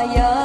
Ağlama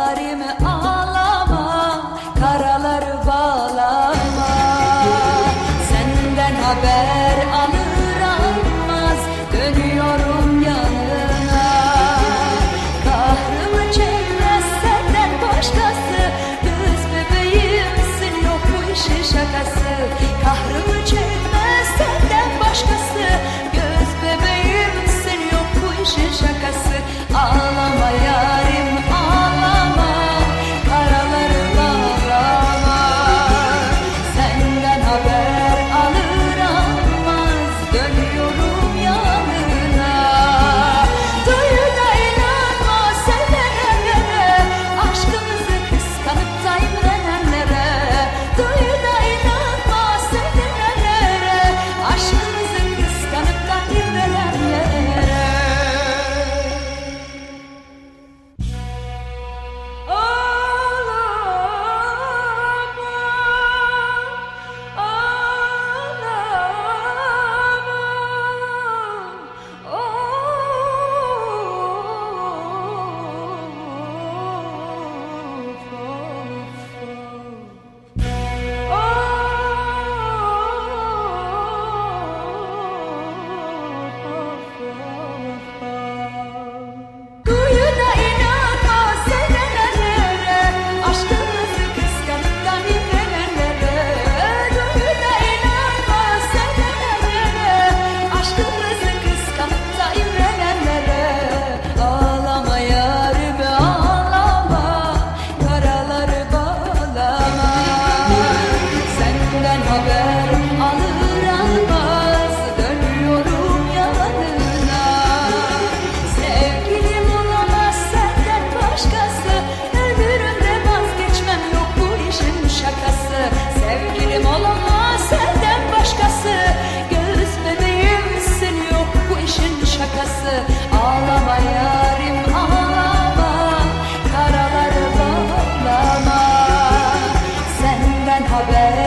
saber